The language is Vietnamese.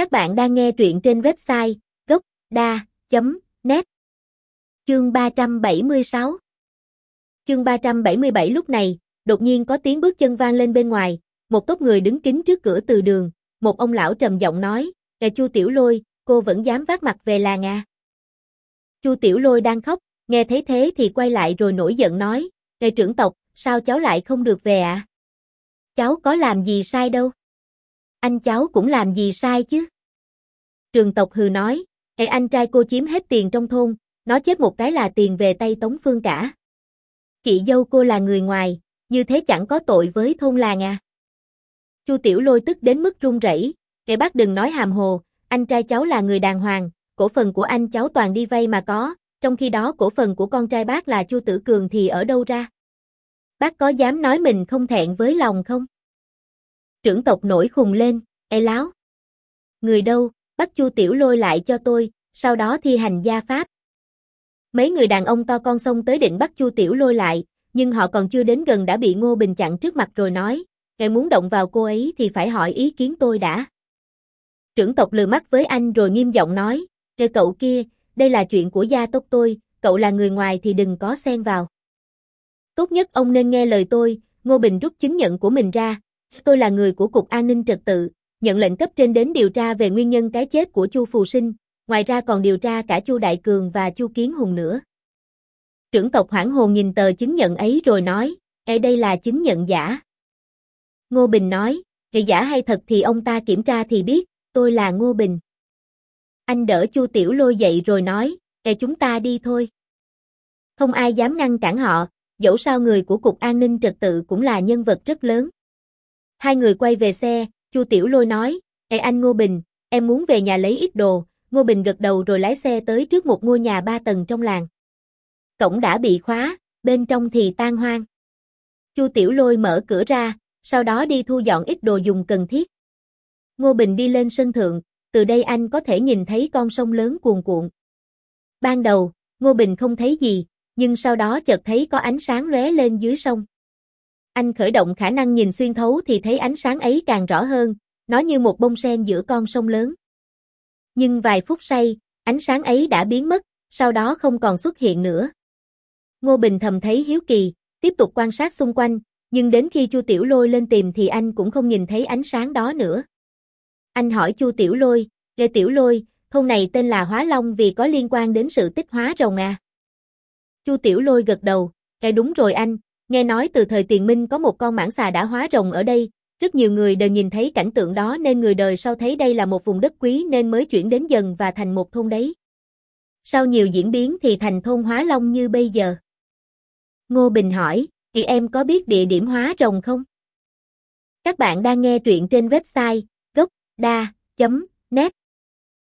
Các bạn đang nghe truyện trên website gốc.da.net Chương 376 Chương 377 lúc này, đột nhiên có tiếng bước chân vang lên bên ngoài, một tốp người đứng kín trước cửa từ đường, một ông lão trầm giọng nói, là Chu Tiểu Lôi, cô vẫn dám vác mặt về làng à?" Chu Tiểu Lôi đang khóc, nghe thấy thế thì quay lại rồi nổi giận nói, "Kẻ trưởng tộc, sao cháu lại không được về ạ?" À? Cháu có làm gì sai đâu. Anh cháu cũng làm gì sai chứ. Trường tộc hừ nói, hệ anh trai cô chiếm hết tiền trong thôn, nó chết một cái là tiền về tay Tống Phương cả. Chị dâu cô là người ngoài, như thế chẳng có tội với thôn làng à. Chu Tiểu Lôi tức đến mức run rẩy, "Kẻ bác đừng nói hàm hồ, anh trai cháu là người đàng hoàng, cổ phần của anh cháu toàn đi vay mà có, trong khi đó cổ phần của con trai bác là Chu Tử Cường thì ở đâu ra?" Bác có dám nói mình không thẹn với lòng không? Trưởng tộc nổi khùng lên, e láo. Người đâu, bắt Chu Tiểu Lôi lại cho tôi, sau đó thi hành gia pháp. Mấy người đàn ông to con xông tới định bắt Chu Tiểu Lôi lại, nhưng họ còn chưa đến gần đã bị Ngô Bình chặn trước mặt rồi nói, kẻ muốn động vào cô ấy thì phải hỏi ý kiến tôi đã. Trưởng tộc lừa mắt với anh rồi nghiêm giọng nói, kẻ cậu kia, đây là chuyện của gia tộc tôi, cậu là người ngoài thì đừng có xen vào. Tốt nhất ông nên nghe lời tôi, Ngô Bình rút chứng nhận của mình ra. Tôi là người của Cục An ninh Trật tự, nhận lệnh cấp trên đến điều tra về nguyên nhân cái chết của Chu Phù Sinh, ngoài ra còn điều tra cả Chu Đại Cường và Chu Kiến Hùng nữa. Trưởng tộc hoảng hồn nhìn tờ chứng nhận ấy rồi nói, Ê đây là chứng nhận giả. Ngô Bình nói, Cái giả hay thật thì ông ta kiểm tra thì biết, tôi là Ngô Bình. Anh đỡ Chu Tiểu Lôi dậy rồi nói, Ê chúng ta đi thôi. Không ai dám ngăn cản họ, dẫu sao người của Cục An ninh Trật tự cũng là nhân vật rất lớn. Hai người quay về xe, Chu Tiểu Lôi nói, Ê anh Ngô Bình, em muốn về nhà lấy ít đồ, Ngô Bình gật đầu rồi lái xe tới trước một ngôi nhà ba tầng trong làng. Cổng đã bị khóa, bên trong thì tan hoang. Chu Tiểu Lôi mở cửa ra, sau đó đi thu dọn ít đồ dùng cần thiết. Ngô Bình đi lên sân thượng, từ đây anh có thể nhìn thấy con sông lớn cuồn cuộn. Ban đầu, Ngô Bình không thấy gì, nhưng sau đó chợt thấy có ánh sáng lóe lên dưới sông. Anh khởi động khả năng nhìn xuyên thấu thì thấy ánh sáng ấy càng rõ hơn, nó như một bông sen giữa con sông lớn. Nhưng vài phút sau, ánh sáng ấy đã biến mất, sau đó không còn xuất hiện nữa. Ngô Bình thầm thấy hiếu kỳ, tiếp tục quan sát xung quanh, nhưng đến khi Chu Tiểu Lôi lên tìm thì anh cũng không nhìn thấy ánh sáng đó nữa. Anh hỏi Chu Tiểu Lôi, "Lê Tiểu Lôi, thôn này tên là Hóa Long vì có liên quan đến sự tích hóa rồng à?" Chu Tiểu Lôi gật đầu, "Cái đúng rồi anh, nghe nói từ thời Tiền Minh có một con mãng xà đã hóa rồng ở đây, rất nhiều người đều nhìn thấy cảnh tượng đó nên người đời sau thấy đây là một vùng đất quý nên mới chuyển đến dần và thành một thôn đấy. Sau nhiều diễn biến thì thành thôn Hóa Long như bây giờ. Ngô Bình hỏi, chị em có biết địa điểm hóa rồng không? Các bạn đang nghe truyện trên website gocda.net